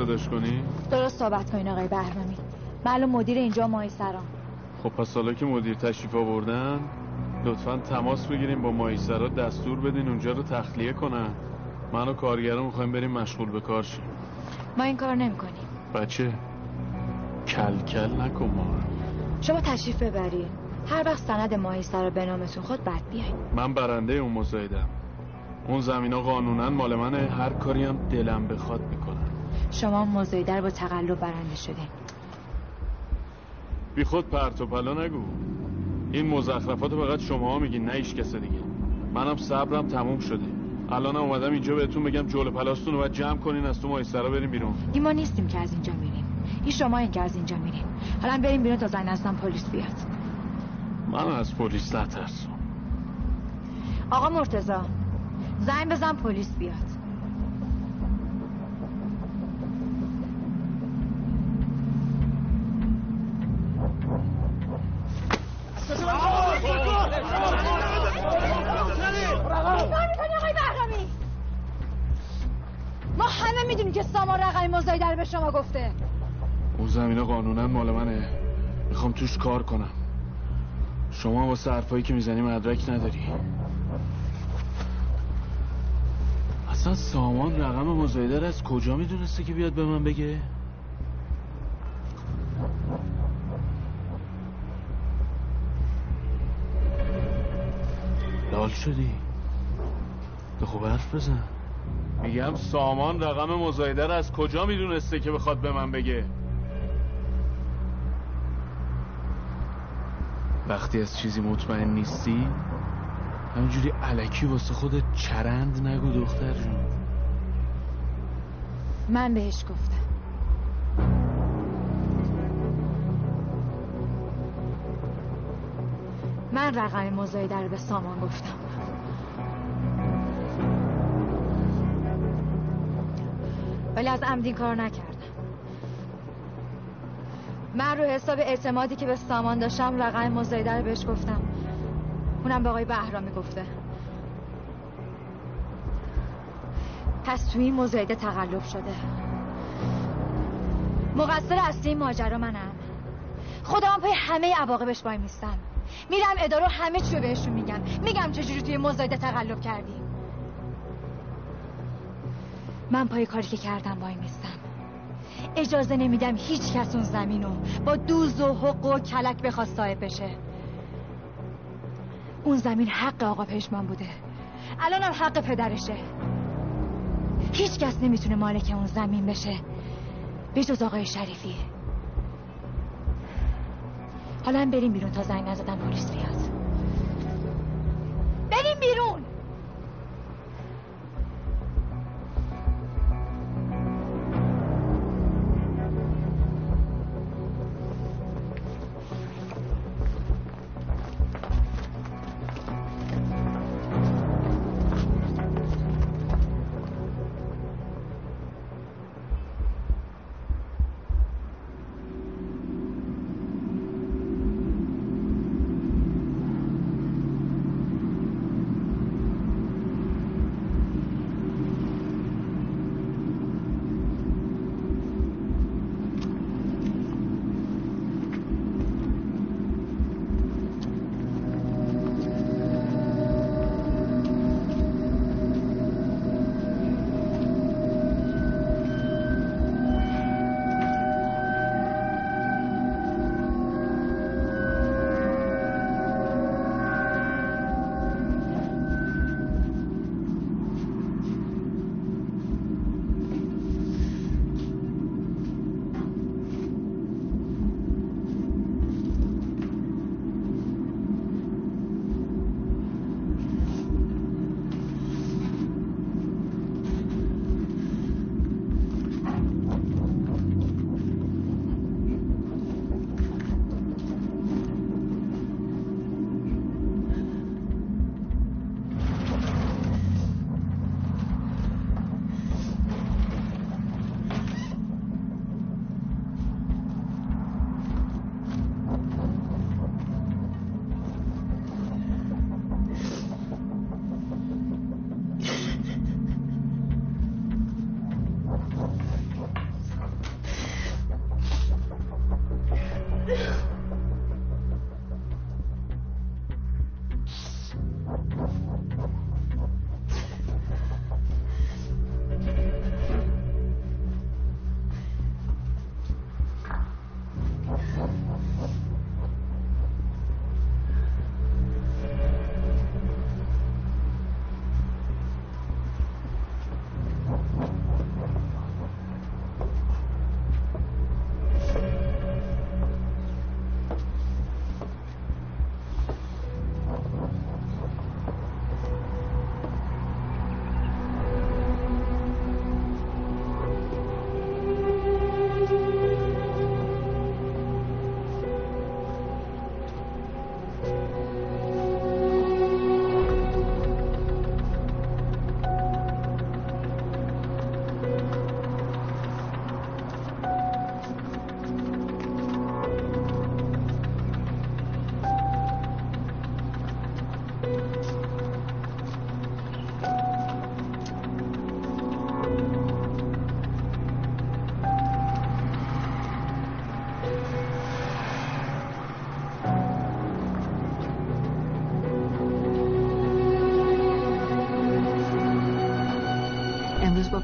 صداش کنی؟ درست صحبت کنین آقای بهرامی معلوم مدیر اینجا مایسران خب پس حالا که مدیر تشریف آوردن لطفا تماس بگیریم با مایسرا دستور بدین اونجا رو تخلیه کنن. من و کارگرم می‌خوایم بریم مشغول به کار شیم. ما این کار نمی کنیم بچه کل کل نکن ما شما تشریف ببرید هر وقت سند مایسرا به نامتون خود بعد بیاین. من برنده اون مزایدم. اون زمین ها قانونا مال منه. هر کاری هم دلم بخواد شما مزایده با تقلب برنده شده. بی خود پرت و پلا نگو. این مزخرفات فقط شما میگین نه ایش کس دیگه. منم صبرم تموم شده. الان اومدم اینجا بهتون بگم جول پلاستون رو باید جمع کنین از تو مایسترا بریم بیرون. این ما نیستیم که از اینجا میریم. این شما این که از اینجا میریم. حالا بریم بیرون تا زن اصلا پلیس بیاد. من از پلیس نترسم. آقا مرتزا زنگ بزن پلیس بیاد. می‌دونیم که سامان رقم مزایده رو به شما گفته. اون زمین قانونا مال منه. می‌خوام توش کار کنم. شما واسه حرفایی که می‌زنی مدرک نداری. اصلا سامان رقم مزایده از کجا می‌دونسته که بیاد به من بگه؟ لال شدی. به خوب حرف بزن. میگم سامان رقم مزایده از کجا می‌دونسته که بخواد به من بگه؟ وقتی از چیزی مطمئن نیستی همینجوری علکی واسه خودت چرند نگو دختر جون. من بهش گفتم. من رقم مزایده رو به سامان گفتم. ولی از عمدین کار نکردم من رو حساب اعتمادی که به سامان داشتم رقم مزایده رو بهش گفتم. اونم به آقای بهرامی گفته پس توی این مزایده تقلب شده. مقصر اصلی ماجرا منم. خودم پای همه عواقبش وای میستم. میرم ادارو همه چی رو بهشون میگم. میگم چجوری توی مزایده تقلب کردیم من پای کاری که کردم وای میستم. اجازه نمیدم هیچ کس اون زمینو با دوز و حق و کلک بخواد صاحب بشه. اون زمین حق آقا پشمان بوده. الان هم حق پدرشه. هیچ کس نمی‌تونه مالک اون زمین بشه. به جز آقای شریفی. حالا هم بریم بیرون تا زنگ نزدن پلیس بیاد. بریم بیرون!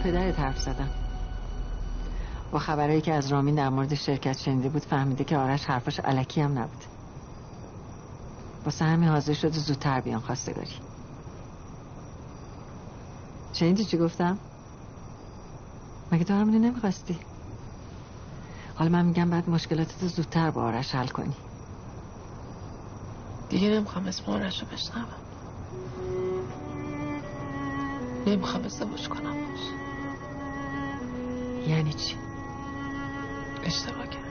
پدرت حرف زدم. با خبرهایی که از رامین در مورد شرکت شنیده بود فهمیده که آرش حرفش علکی هم نبود. واسه همین حاضر شده زودتر بیان خواستگاری. شنیدی چی گفتم؟ مگه تو همینو نمی‌خواستی؟ حالا من میگم بعد مشکلاتت زودتر با آرش حل کنی. دیگه نمی‌خوام اسم آرش رو بشنوم. نمی‌خوام ازدواج کنم. باشه یعنی چی؟ اشتباه کردم.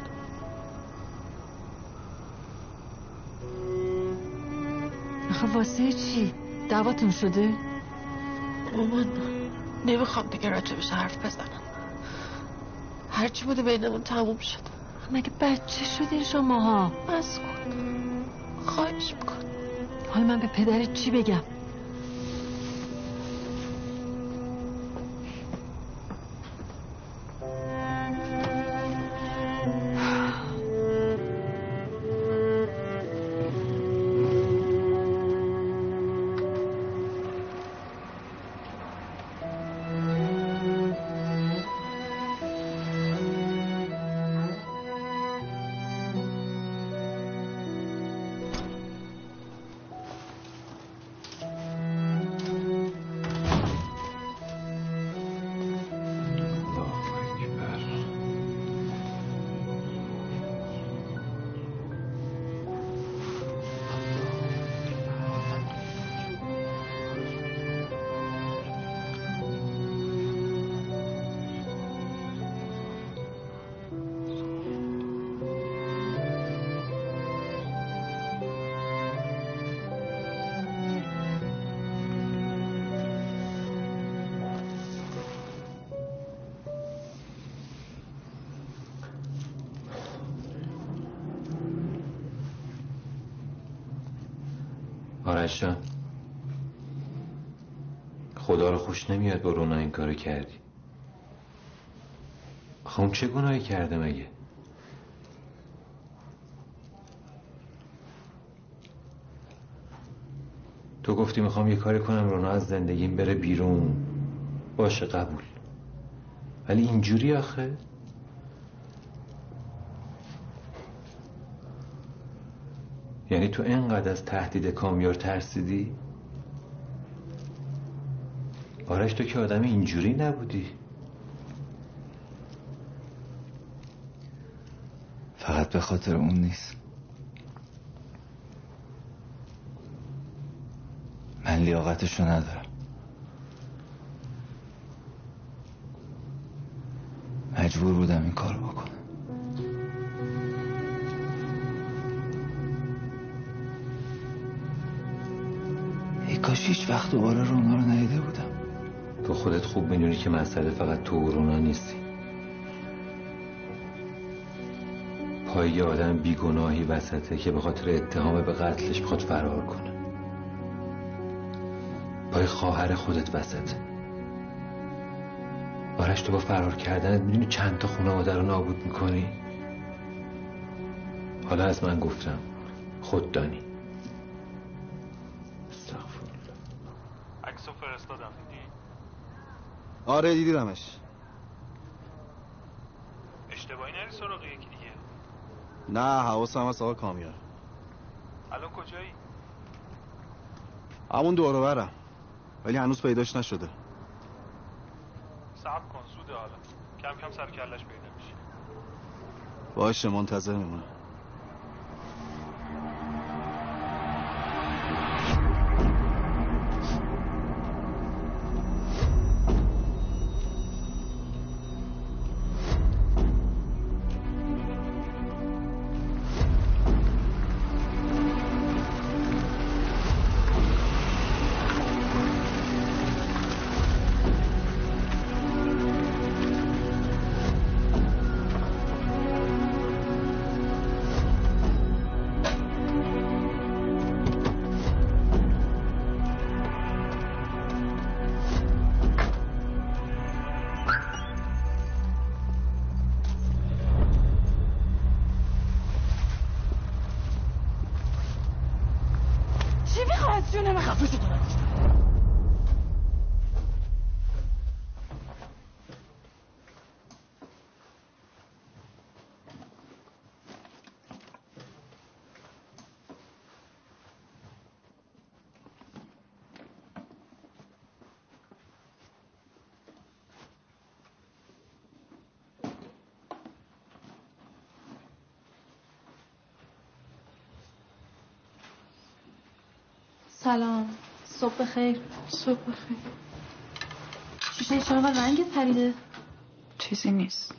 آخه واسه چی؟ دعواتون شده؟ مامان نمی‌خوام دیگه راجبش حرف بزنم. هرچی بوده بینمون تموم شد مگه بچه شدین شماها؟ بس کن. خواهش میکن حالا من به پدرت چی بگم؟ آرش جان خدا رو خوش نمیاد با رونا این کارو کردی. خب چه گناهی کرده مگه؟ تو گفتی می‌خوام یه کاری کنم رونا از زندگیم بره بیرون. باشه قبول. ولی اینجوری آخه؟ یعنی تو انقدر از تهدید کامیار ترسیدی؟ آرش تو که آدم اینجوری نبودی. فقط به خاطر اون نیست. من لیاقتشو ندارم. مجبور بودم این کار بکنم. هیچ وقت دوباره رونا رو ندیده بودم. تو خودت خوب می‌دونی که مسئله فقط تو رونا نیستی. پای یه آدم بیگناهی وسطه که به خاطر اتهام به قتلش بخواد فرار کنه. پای خواهر خودت وسطه. آرش تو با فرار کردنت می‌دونی چند تا خانواده رو نابود می‌کنی؟ حالا از من گفتم خود دانی آره دیدیدمش اشتباهی نری سراغ یکی دیگه. نه حواسم هست آقا کامیار. الان کجایی؟ همون دورو برم. ولی هنوز پیداش نشده. صبر کن زوده حالا. کم کم سر کلش پیدا میشه. باشه منتظر میمونم. سلام. صبح بخیر. صبح بخیر. شیشه چرا رنگت پریده؟ چیزی نیست.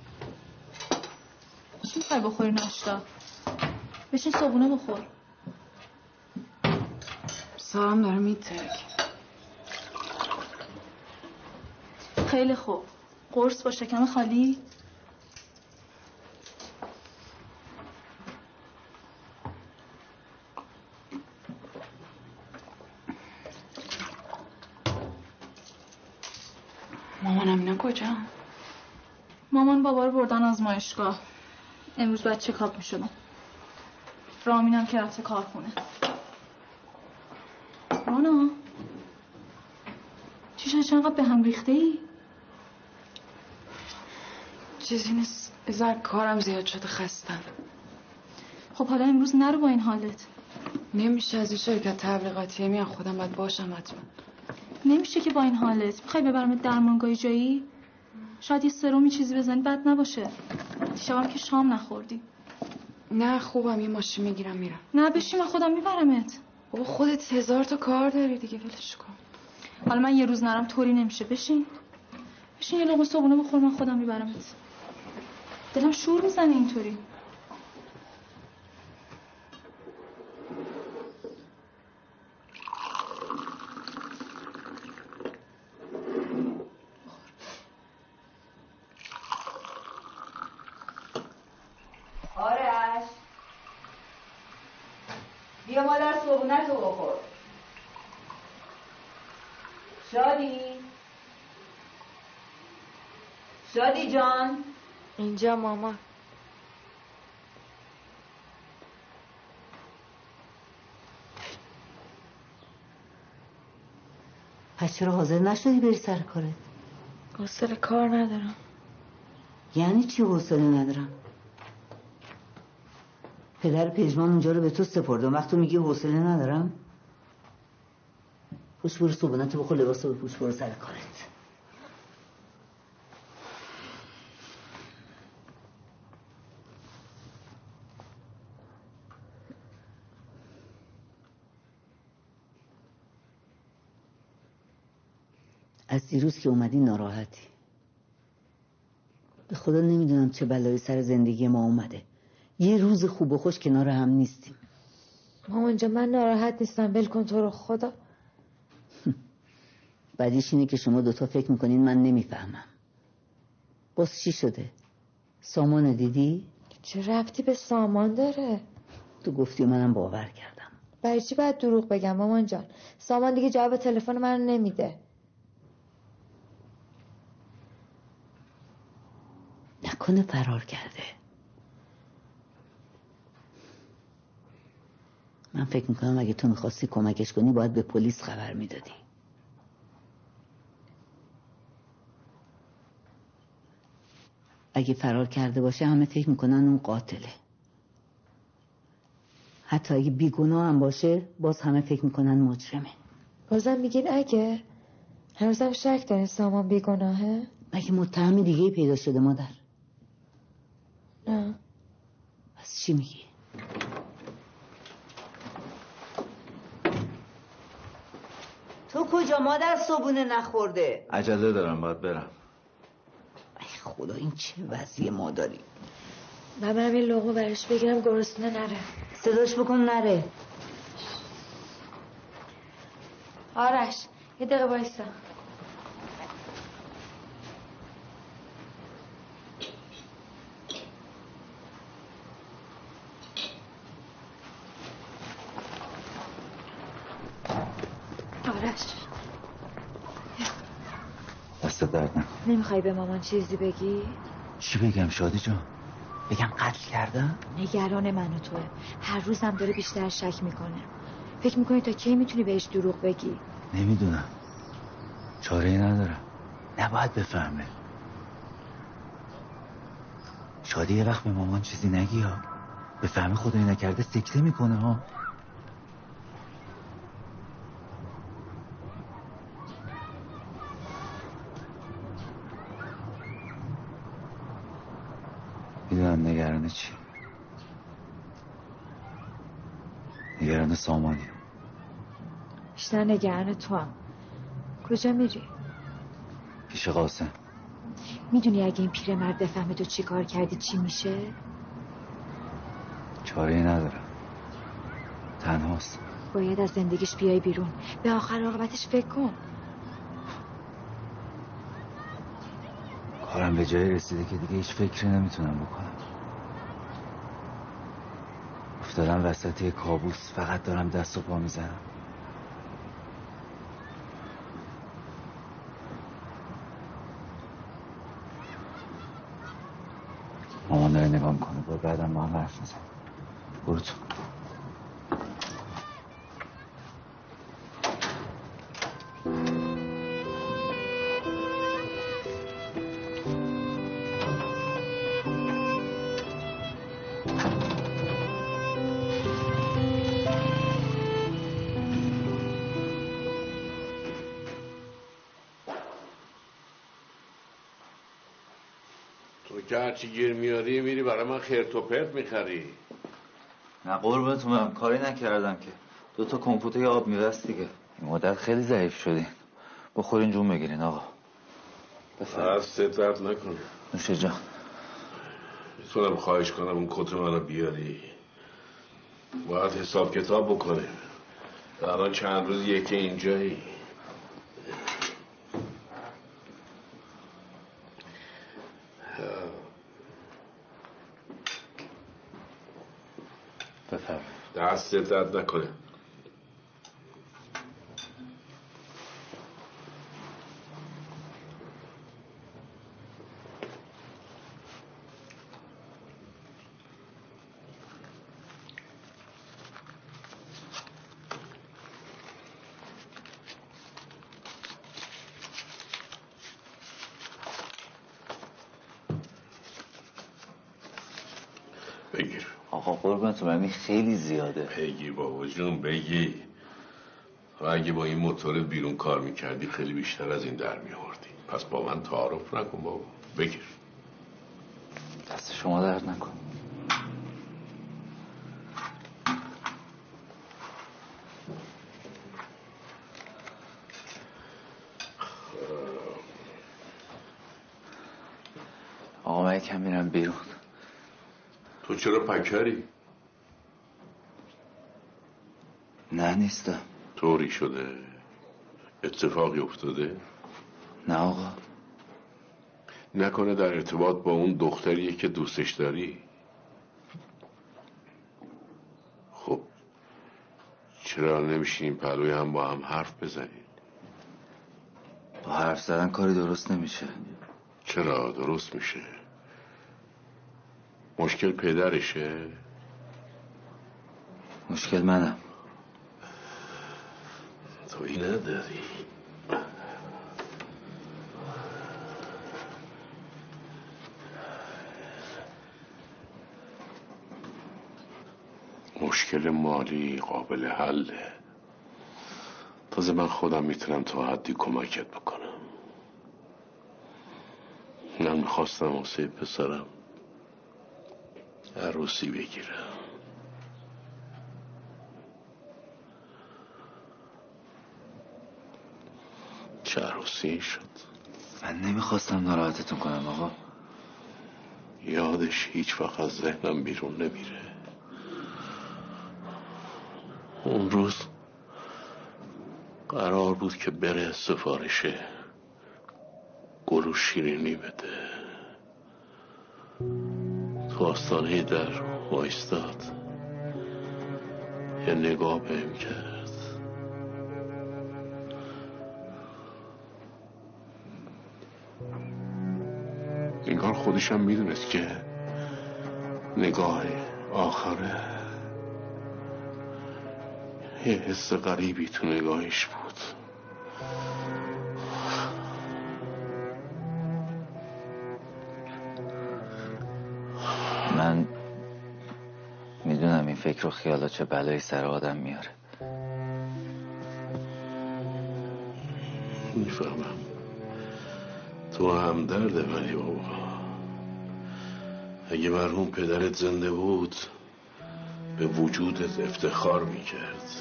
چی می‌خوای بخوری ناشتا؟ بشین صبونه بخور. سارم داره میترک خیلی خوب. قرص با شکم خالی مامانم اینا کجا مامان بابا رو بردن آزمایشگاه امروز باید چکاپ می‌شدم؟ رامینم که رفته کارخونه. رانا؟ چی شد؟ چنقدر به هم ریخته ای؟ چیزی نیست. بذار کارم زیاد شده خستم. خب حالا امروز نرو با این حالت. نمیشه از این شرکت تبلیغاتی میان خودم باید باشم حتما. نمیشه که با این حالت. می‌خوای ببرم درمانگاهی جایی؟ شاید یه سرومی چیزی بزنی بد نباشه. دیشبم که شام نخوردی. نه خوبم. یه ماشین می‌گیرم میرم. نه بشی من خودم میبرمت. بابا خودت هزار تا کار داری دیگه ولش کن. حالا من یه روز نرم طوری نمیشه. بشین. بشین یه لقمه صبحونه بخور من خودم میبرمت. دلم شور می‌زنه اینطوری آرش بیا مادر صبونه تو بخور شادی شادی جان. اینجا ماما. پس چرا حاضر نشدی بری سر کارت؟ حوصله کار ندارم. یعنی چی حوصله ندارم؟ پدر پژمان اونجا رو به تو سپردم وقت تو میگی حوصله ندارم؟ پوش برو صبحونتو بخور لباس رو بپوش برو سر کارت. از دیروز که اومدی ناراحتی. به خدا نمی‌دونم چه بلایی سر زندگی ما اومده. یه روز خوب و خوش کنار هم نیستیم. مامان جان من ناراحت نیستم. ول کن تو رو خدا. بعدیش اینه که شما دوتا فکر می‌کنین من نمی‌فهمم. باز چی شده؟ سامان دیدی؟ چه رفتی به سامان داره؟ تو گفتی و منم باور کردم. برای چی باید دروغ بگم مامان جان؟ سامان دیگه جواب تلفن من نمیده. نکنه فرار کرده. من فکر می‌کنم اگه تو می‌خواستی کمکش کنی باید به پلیس خبر می‌دادی. اگه فرار کرده باشه همه فکر می‌کنن اون قاتله. حتی اگه بیگناه هم باشه باز همه فکر می‌کنن مجرمه. بازم میگین اگه هنوزم شک دارین سامان بیگناهه؟ مگه متهم دیگه پیدا شده مادر؟ نه پس چی میگی؟ تو کجا مادر صبونه نخورده؟ عجله دارم باید برم. ای خدا این چه وضعی ما داریم؟ من برم یه لغمه برش بگیرم گرسنه نره. صداش بکن نره. آرش یه دقیقه وایسا آرش دست درد نکن نمی‌خوای به مامان چیزی بگی؟ چی بگم شادی جان؟ بگم قتل کردم نگران من و توه. هر روزم داره بیشتر شک می‌کنه. فکر می‌کنی تا کی می‌تونی بهش دروغ بگی؟ نمی‌دونم. چاره ای ندارم. نباید بفهمه. شادی یه وقت به مامان چیزی نگی ها. به فهمی خدایی نکرده سکته می‌کنه ها می‌دونم نگرانه چی نگران سامانی بیشتر نگران تو هم. کجا میری؟ پیش قاسم. می‌دونی اگه این پیرمرد بفهمه تو چی کار کردی چی میشه؟ چاره ای ندارم. تنهاست. باید از زندگیش بیای بیرون. به آخر عاقبتش فکر کن. کارم به جایی رسیده که دیگه هیچ فکری نمی‌تونم بکنم. افتادم وسط یه کابوس فقط دارم دست و پا می‌زنم. مامان داره نگاه می‌کنه با بعدم هرچی گیر میاری میری برای من خرت و پرت می‌خری. نه قربونتون برم کاری نکردم که. دو تا کمپوت یه آب میرست دیگه. این مدت خیلی ضعیف شدین. بخورین جون بگیرین آقا. دست درد نکنه. نوش جان. می‌تونم خواهش کنم اون کت منو بیاری. باید حساب کتاب بکنیم. الان چند روز یکی اینجایی. دست درد نکنه بگیر برم این خیلی زیاده. بگیر بابا جون بگیر و اگه با این موتور بیرون کار می‌کردی خیلی بیشتر از این در میوردی پس با من تعارف نکن بابا. بگیر دست شما درد نکن. آقا من یکم میرم بیرون. تو چرا پکری؟ نه نیستم طوری شده. اتفاقی افتاده؟ نه آقا. نکنه در ارتباط با اون دختریه که دوستش داری؟ خب چرا نمیشینیم پلوی هم با هم حرف بزنیم؟ با حرف زدن کاری درست نمیشه. چرا درست میشه؟ مشکل پدرشه؟ مشکل منم. توی نداری؟ مشکل مالی قابل حله. تازه من خودم می‌تونم تا حدی کمکت بکنم. من می‌خواستم واسه پسرم عروسی بگیرم. عروسی شد. من نمی‌خواستم ناراحتتون کنم آقا. یادش هیچ وقت از ذهنم بیرون نمیره. اون روز قرار بود که بره سفارش گل و شیرینی بده. تو آستانه در وایستاد. یه نگاه بهم کرد. انگار خودشم می‌دونست که نگاه آخره یه حس غریبی تو نگاهش بود. من می‌دونم این فکر و خیالا چه بلایی سر آدم میاره. می‌فهمم. تو هم درده ولی بابا. اگه مرحوم پدرت زنده بود به وجودت افتخار می‌کرد.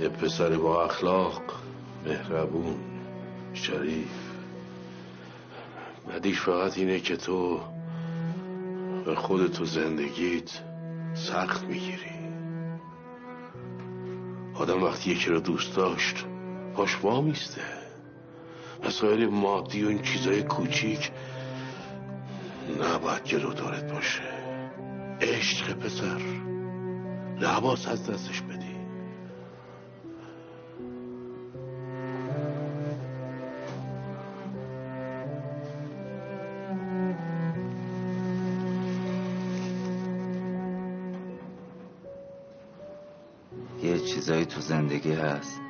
یه پسر با اخلاق مهربون شریف. بدیش فقط اینه که تو به خودت و زندگیت سخت می‌گیری. آدم وقتی یکی رو دوست داشت پاش مسائل مادی و این چیزای کوچیک نباید جلوتارت باشه. عشق پسر. لباس از دستش بدی. یه چیزایی تو زندگی هست.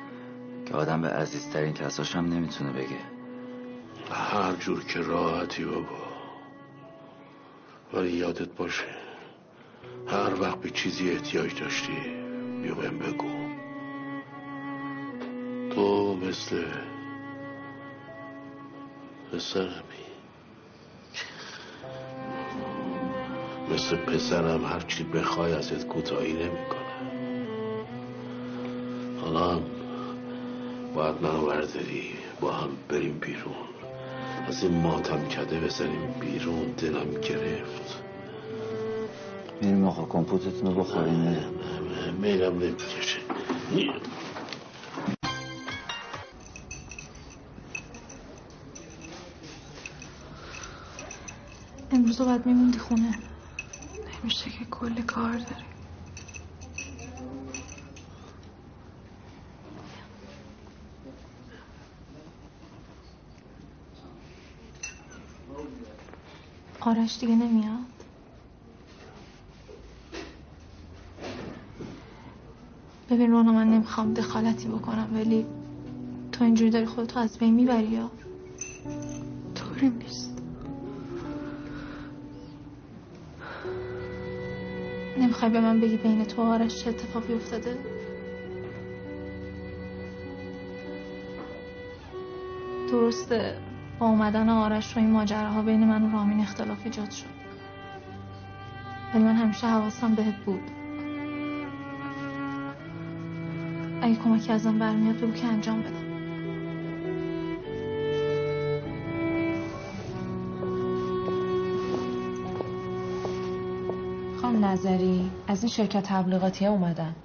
که آدم به عزیزترین هم نمی‌تونه بگه. هر جور که راحتی بابا. ولی یادت باشه هر وقت به چیزی احتیاج داشتی بیا بهم بگو. تو مثل پسرمی مثل پسرم هرچی بخوای ازت کوتاهی نمی‌کنه حالا باید منو برداری. با هم بریم بیرون. از این ماتم کده بزنیم بیرون. دلم گرفت. میریم آقا کمپوتتون رو بخوریم. میرم نمی‌کشه امروز رو باید میموندی خونه. نمیشه که کلی کار داری. آرش دیگه نمیاد. ببین رونا من نمی‌خوام دخالتی بکنم ولی تو اینجوری داری خودتو از بین می‌بری یا؟ طوری نیست. نمی‌خوای به من بگی بین تو و آرش چه اتفاقی افتاده؟ درسته. اومدن آرش و این ماجراها بین من و رامین اختلاف ایجاد شد. ولی من همیشه حواسم بهت بود. اگه کمکی ازم برمیاد بگو که انجام بدم. خانم نظری از این شرکت تبلیغاتی اومدن؟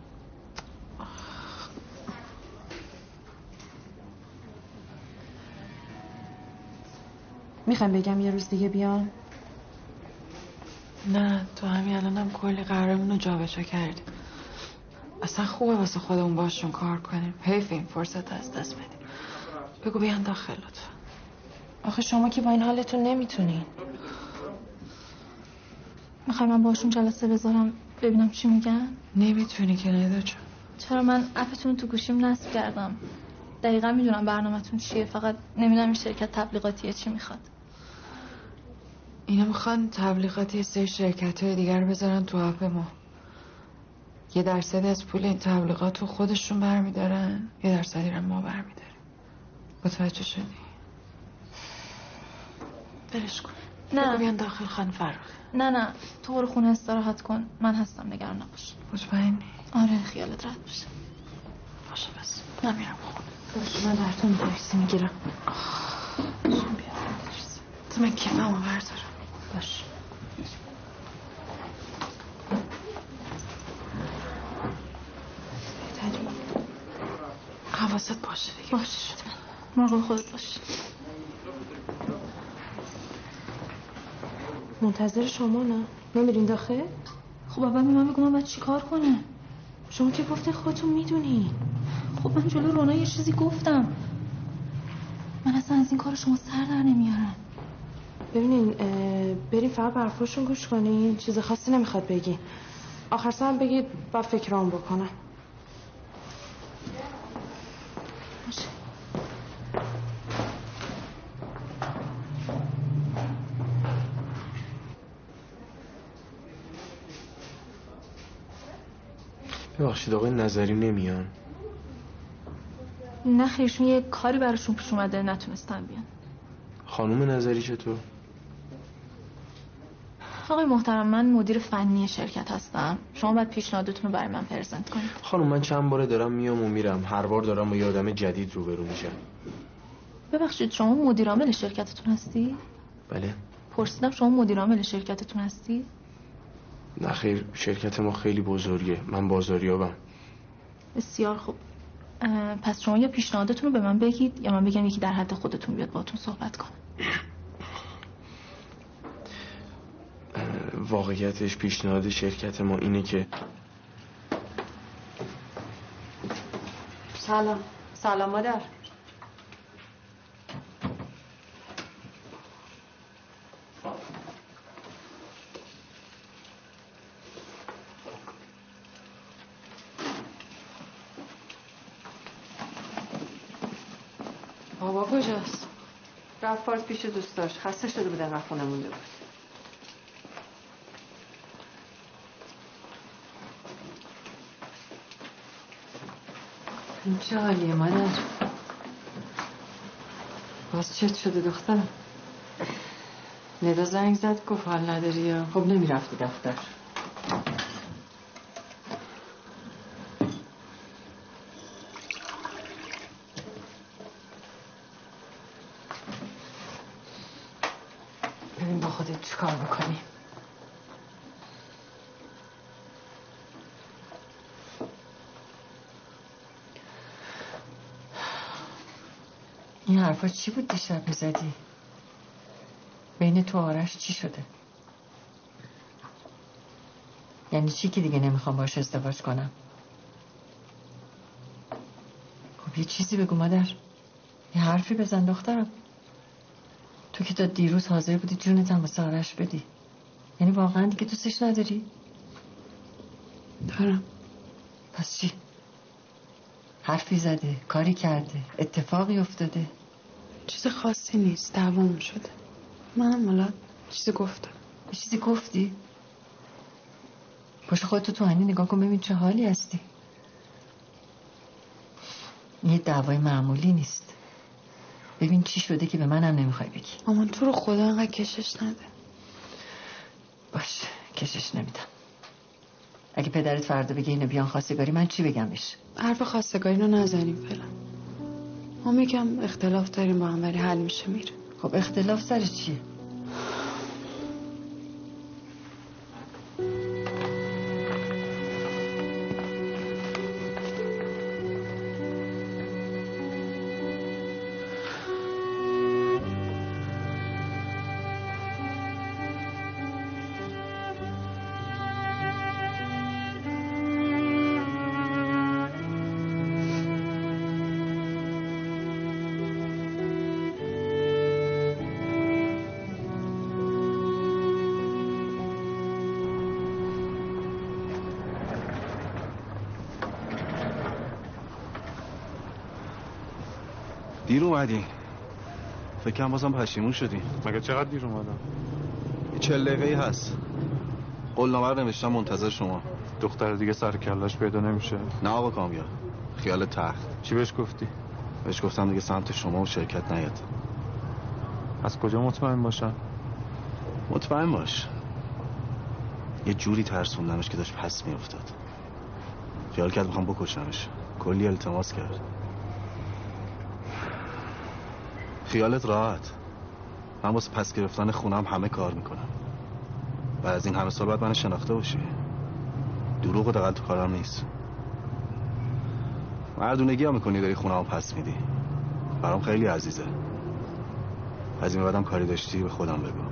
می‌خوایم بگم یه روز دیگه بیان نه تو همین الانم کلی قرارمون رو جابجا کردیم اصلا خوبه واسه خودمون باشون کار کنیم. حیف این فرصت از دست بدیم. بگو بیان داخل لطفا. آخه شما که با این حالتون نمی‌تونین. می‌خوای من باشون جلسه بذارم ببینم چی میگن؟ نمی‌تونی که ندا جان چرا من اپتون تو گوشیم نصب کردم؟ دقیقا می‌دونم برنامهتون چیه فقط نمی‌دونم این شرکت تبلیغاتیه چی می‌خواد. اینا می‌خوان تبلیغاتی سه شرکت های دیگر رو بذارن تو اپ ما. یه درصدی از پول این تبلیغات رو خودشون برمیدارن یه درصدی رو ما برمیداریم. متوجه شدی؟ برش کن. نه. بیان داخل خان فرق نه نه. تو برو خونه استراحت کن. من هستم نگران نباش. مطمئنی؟ آره خیالت راحت باشه. باشه بس. من میرم خونه. باشه من براتون تاکسی می‌گیرم. تو من کیفمو بردارم. باش حواست باشه دیگه باشه مراقب خودت باش منتظر شما نه نمیرین داخل خب اول به من بگو من باید چیکار کنم شما که گفته خودتون می‌دونی خب من جلو رونا یه چیزی گفتم من اصلا از این کار شما سر در نمیارم ببینین بریم فقط برفاشون گوش کنین چیز خاصی نمی‌خواد بگی آخر سرم بگید با فکرام بکنم. باشه ببخشید آقای نظری نمیان؟ نه خیرشون یه کاری براشون پیش اومده نتونستن بیان. خانم نظری چطور؟ آقای محترم من مدیر فنی شرکت هستم. شما باید پیشنهادتون رو برای من پرزنت کنید. خانم من چند باره دارم میام و میرم. هر بار دارم با یه آدم جدید روبرو میشم. ببخشید شما مدیر عامل شرکتتون هستی؟ بله. پرسیدم شما مدیر عامل شرکتتون هستی؟ نه خیر شرکت ما خیلی بزرگه. من بازاریابم. بسیار خوب. پس شما یا پیشنهادتون رو به من بگید یا من بگم یکی در حد خودتون بیاد باتون صحبت کنه واقعیتش پیشنهاد شرکت ما اینه که سلام. سلام مادر. بابا کجاست؟ رفت پارت پیش دوست خسته شده بود انقدر خونه مونده بود این چه حالیه مادر باز چت شده دخترم ندا زنگ زد گفت حال نداری یا خب نمی‌رفتی دفتر ببین با خودت چی کار حرفا چی بود دیشب می‌زدی؟ بین تو آرش چی شده؟ یعنی چی که دیگه نمی‌خوام باش ازدواج کنم؟ خب یه چیزی بگو مادر یه حرفی بزن دخترم تو که تا دیروز حاضر بودی جونت هم واسه آرش بدی یعنی واقعا دیگه دوستش نداری؟ دارم پس چی؟ حرفی زده کاری کرده اتفاقی افتاده چیز خاصی نیست دوام شده. منم حالا چیزی گفتم. یه چیزی گفتی؟ پشت خودتو تو هنی نگاه کن ببین چه حالی هستی. این یه دعوای معمولی نیست. ببین چی شده که به منم نمی‌خوای بگی. مامان تو رو خدا انقدر کشش نده. باش کشش نمیدم. اگه پدرت فردا بگه اینو بیان خواستگاری من چی بگم بهش؟ حرف خواستگاری رو نزنیم فعلا. ما میگم اختلاف داریم با هم ولی حل میشه میره. خب اختلاف سر چیه؟ دیر اومدی فکرم بازم پشیمون شدی مگه چقدر دیر اومدم؟ یه چل دقیقه هست. قول رو نوشتم منتظر شما. دختر دیگه سر کلش پیدا نمیشه. نه آقا کامیاب خیال تخت. چی بهش گفتی؟ بهش گفتم دیگه سمت شما و شرکت نیاد. از کجا مطمئن باشم؟ مطمئن باش. یه جوری ترسوندمش که داشت پس میافتاد. خیال کرد بخوام بکشمش. کلی التماس کرد. خیالت راحت. من واسه پس گرفتن خونم همه کار می‌کنم. و از این همه سال باید من شناخته باشی. دروغ و دقل تو کارم نیست. مردونگی ها می‌کنی داری خونم پس میدی. برام خیلی عزیزه. از این بعدم کاری داشتی به خودم بگو.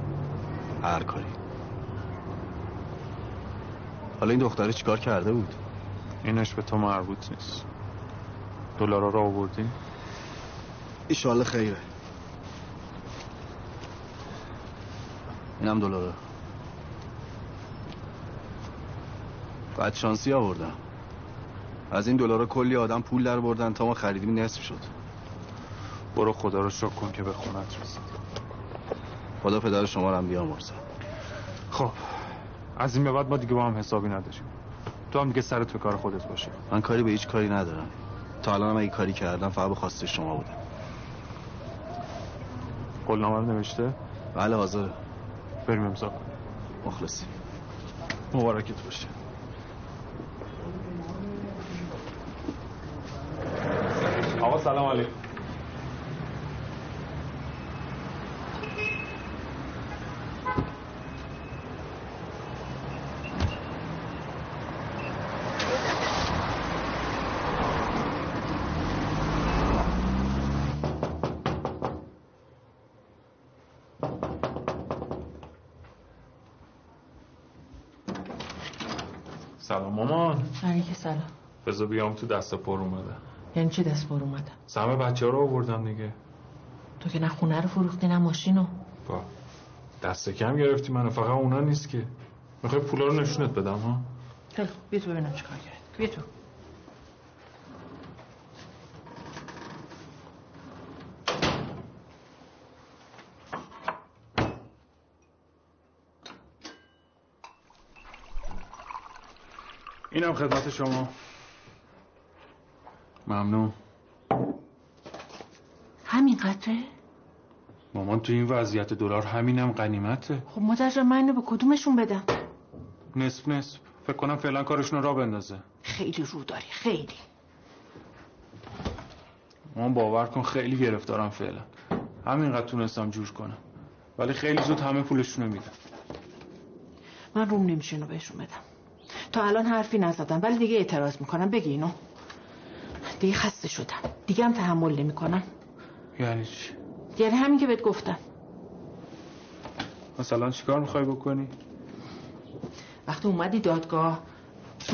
هر کاری. حالا این دختره چیکار کرده بود؟ اینش به تو مربوط نیست. دلارا رو آوردی؟ ایشالله خیره. اینم دلاره. بعد شانسی آوردم. از این دلارا کلی آدم پول در بردن تا ما خریدیم نصف شد. برو خدا رو شکر کن که به خونت رسید. خدا پدر شما رو هم بیامرزه. خب از این به بعد ما دیگه با هم حسابی نداریم تو هم دیگه سرت به کار خودت باشی من کاری به هیچ کاری ندارم. تا الان هم اگه کاری کردم فقط به خواسته شما بودم. قولنامه رو نوشته؟ بله حاضره. بریم امضا کن مخلصی مبارکت باشه. آقا سلام علیکم سلام مامان علیک سلام بذار بیام تو دست پر اومده یعنی چی دست بر اومدم؟ سهم بچه ها رو آوردم دیگه. تو که نه خونه رو فروختی نه ماشینو. با. دست کم گرفتی منو فقط اونا نیست که. می‌خوای پولا رو نشونت بدم ها؟ خیلی خوب. بیا تو ببینم چیکار کردی. بیا تو. اینم خدمت شما. ممنون. همین قطره مامان تو این وضعیت دلار همینم غنیمته. خب مادر من به کدومشون بدم؟ نصف نصف. فکر کنم فعلا کارشون را بندازه. خیلی رو داری خیلی. مامان باور کن خیلی گرفتارم فعلا. همینقدر تونستم جور کنم. ولی خیلی زود همه پولشون رو میدم من روم نمیشه اینو بهشون بدم. تا الان حرفی نزدم ولی دیگه اعتراض می‌کنم. بگی اینو. دیگه خسته شدم. دیگه هم تحمل نمی‌کنم یعنی چی؟ یعنی همین که بهت گفتم. مثلا چیکار می‌خوای بکنی؟ وقتی اومدی دادگاه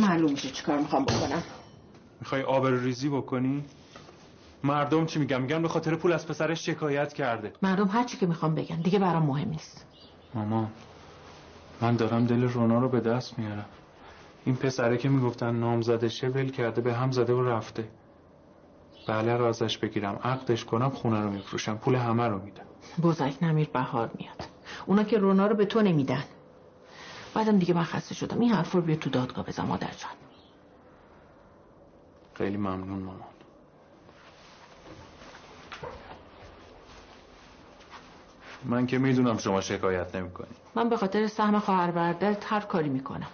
معلوم میشه چیکار می‌خوام بکنم. می‌خوای آبر ریزی بکنی؟ مردم چی میگن؟ میگن به خاطر پول از پسرش شکایت کرده. مردم هر چی که می‌خوام بگن. دیگه برام مهم نیست. مامان من دارم دل رونا رو به دست میارم. این پسره که می‌گفتن نامزدشه ول کرده به هم زده و رفته. بله رو ازش بگیرم. عقدش کنم خونه رو میفروشم. پول همه رو میدم. بزرگ نمیر بهار میاد. اونا که رونا رو به تو نمیدن. بعدم دیگه من خسته شدم. این حرف رو بیا تو دادگاه بزن مادر جان. خیلی ممنون مامان. من که می‌دونم شما شکایت نمی‌کنی. من به خاطر سهم خواهر برادرت هر کاری می‌کنم.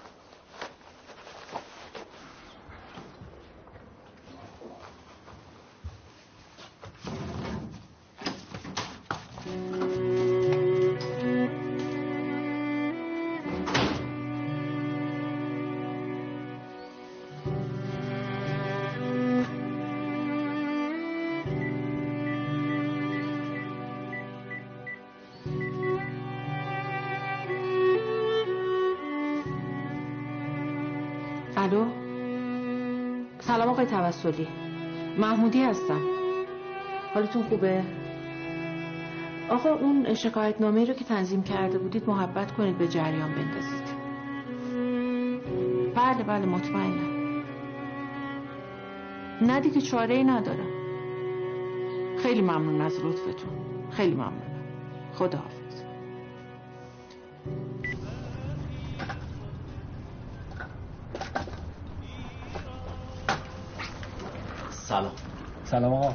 توسلی محمودی هستم. حالتون خوبه؟ آقا اون شکایت نامه رو که تنظیم کرده بودید محبت کنید به جریان بندازید. بله بله مطمئنم. نه دیگه چاره ای ندارم. خیلی ممنون از لطفتون. خیلی ممنونم. خدا سلام. سلام آقا.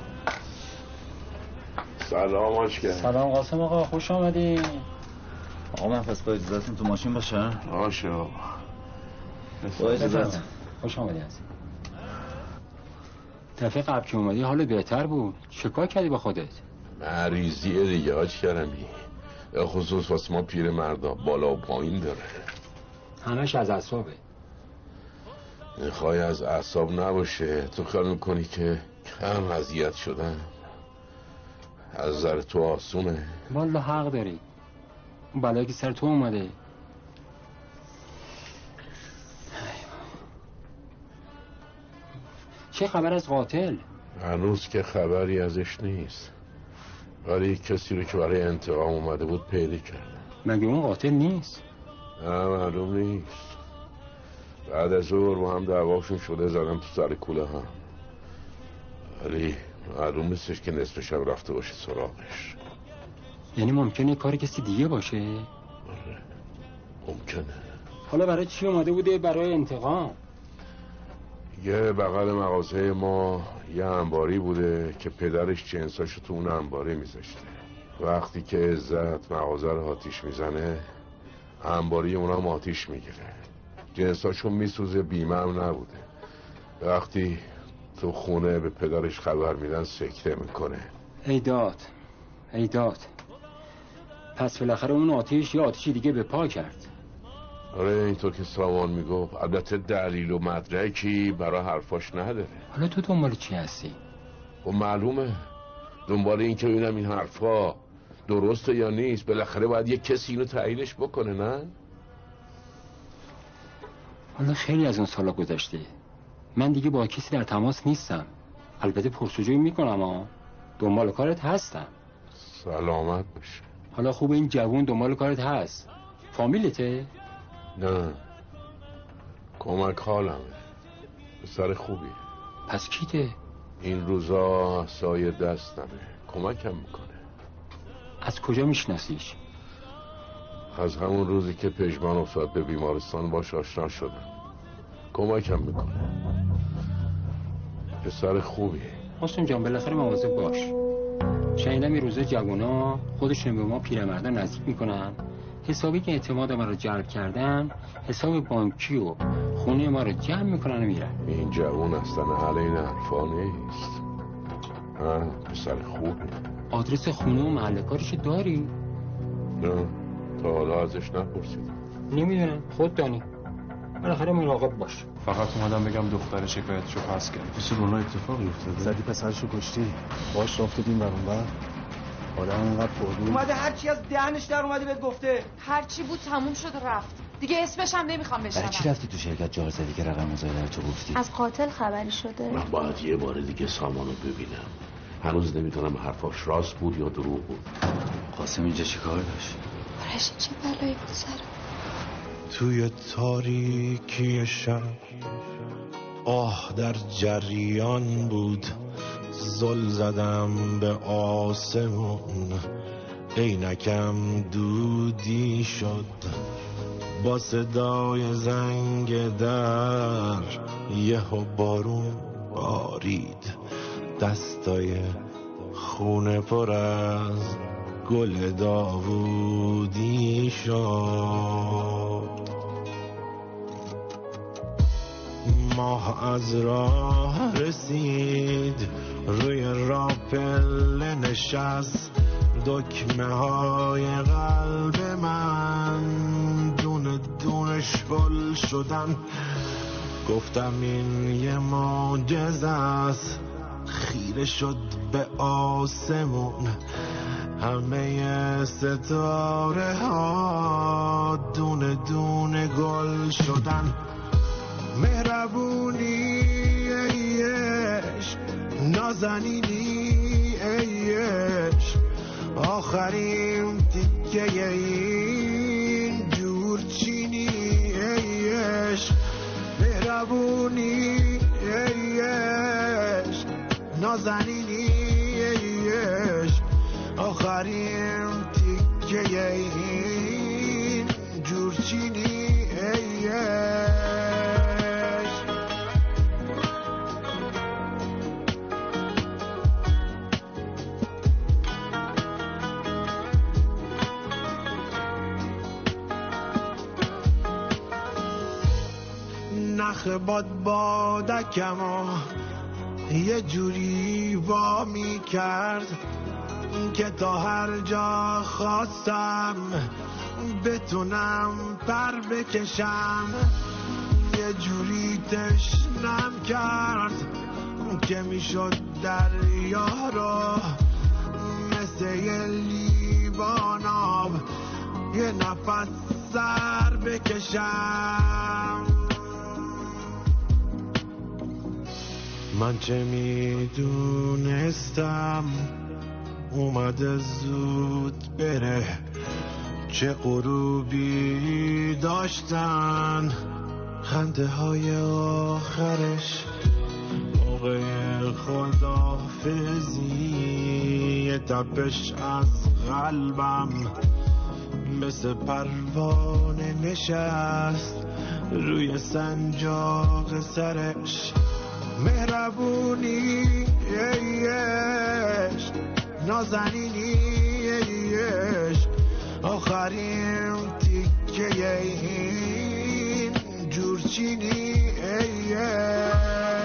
سلام آشکر. سلام قاسم آقا خوش آمدین. آقا من پس با اجازتون تو ماشین باشم. باشه آقا. با اجازت خوش آمدی عزیز دفعه قبل که اومدی حال بهتر بود. چیکار کردی با خودت؟ مریضیه دیگه آج کرمی خصوص واسه ما پیر مردا بالا و پایین داره. همش از اعصابه. می‌خوای از اعصاب نباشه. تو کار می‌کنی که کم اذیت شدن. از نظر تو آسونه. والا حق داری. بلایی که سر تو اومده. چه خبر از قاتل؟ هنوز که خبری ازش نیست. ولی کسی رو که برای انتقام اومده بود پیدا کرد مگه اون قاتل نیست؟ نه معلوم نیست. بعد از ظهر با هم دعواشون شده زدم تو سر کوله هم ولی معلوم نیستش که نصف شب رفته باشه سراغش. یعنی ممکنه کار کسی دیگه باشه؟ آره. ممکنه. حالا برای چی اومده بوده؟ برای انتقام. یه بغل مغازه ما یه انباری بوده که پدرش جنساشو تو اون انباری میذاشته. وقتی که عزت مغازه رو آتیش می‌زنه انباری اونم آتیش می‌گیره. جنساشو میسوزه بیمه هم نبوده. وقتی تو خونه به پدرش خبر میدن سکته می‌کنه. ای داد ای داد. پس بالاخره اون آتیش یا آتیشی دیگه به پا کرد. آره اینطور که سامان می‌گفت البته دلیل و مدرکی برای حرفاش نداره. حالا تو دنبال چی هستی؟ و خب معلومه. دنبال این که ببینم این حرفا درسته یا نیست. بالاخره باید یه کسی اینو تاییدش بکنه نه؟ حالا خیلی از اون سالا گذشته. من دیگه با کسی در تماس نیستم. البته پرسجوی می‌کنم ها دنبال کارت هستم. سلامت باشه حالا خوب این جوون دنبال کارت هست. فامیلته؟ نه. کمک حالمه. سر خوبی. پس کیته؟ این روزا سایه دستمه. کمکم می‌کنه. از کجا میشناسیش؟ از همون روزی که پژمان افتاد به بیمارستان باش آشنا شدم. کمکم می‌کنه. پسر خوبی حسن جان بالاخره مواظب باش. شنیدم این روزه جوونا خودشون به ما پیرمردان نزدیک می‌کنن. حسابی که اعتماد ما رو جلب کردن حساب بانکی و خونه ما رو جمع می‌کنن و میرن. این جوون اصلا اهل این حرفا نیست. پسر خوبی. آدرس خونه و محل کارش داری؟ نه تا حالا ازش نپرسیدم. نمی‌دونم. خود دانی. بالاخره مراقب باش. فقط اومدم بگم دختر شکایتشو پس کرد. پیش رونا اتفاقی افتاده؟ زدی پسرشو کشتی؟ باش رافتدیم بر اون بر. آدم اینقدر پردون اومده هرچی از دهنش در اومده بهت گفته. هرچی بود تموم شد و رفت. دیگه اسمش هم نمی‌خوام بشنوم. برای چی رفتی تو شرکت جار زدی که رقم مزایده تو گفتی؟ از قاتل خبری شده. من باید یه بار دیگه سامانو ببینم. هنوز نمی‌تونم حرفاش راست بود یا دروغ بود. قاسم اینجا چی کار داشت آرش چه بلایی بود سر؟ توی تاریکی شب آه در جریان بود. زل زدم به آسمون. عینکم دودی شد. با صدای زنگ در یهو بارون بارید. دستای خونه پر از گل داوودی شد. ماه از راه رسید روی راپل نشست. دکمه های قلب من دونه دونش گل شدن. گفتم این یه معجزه است. خیره شد به آسمون. همه ستاره ها دونه دونه گل شدن. مهربونی ایش نازنینی ایش آخرین تیکه این جورچینی ایش مهربونی ایش نازنینی. آخرین تیکه این جورچینی ایش نخ باد بادکم یه جوری وا می کرد که تا هر جا خواستم بتونم پر بکشم. یه جوری تشنم کرد که می‌شد دریا رو مثل یه لیوان آب یه نفس سر بکشم. من چه می‌دونستم؟ اومده زود بره. چه غروبی داشتن. خنده های آخرش. موقع خدافزی تپش از قلبم. مثل پروانه نشست. روی سنجاق سرش. مهربونی ایش نازنینی ایش. آخرین تیکه این جورچینی ایش.